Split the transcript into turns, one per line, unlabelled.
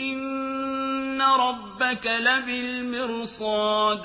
إِنَّ رَبَّكَ لَبِالْمِرْصَادِ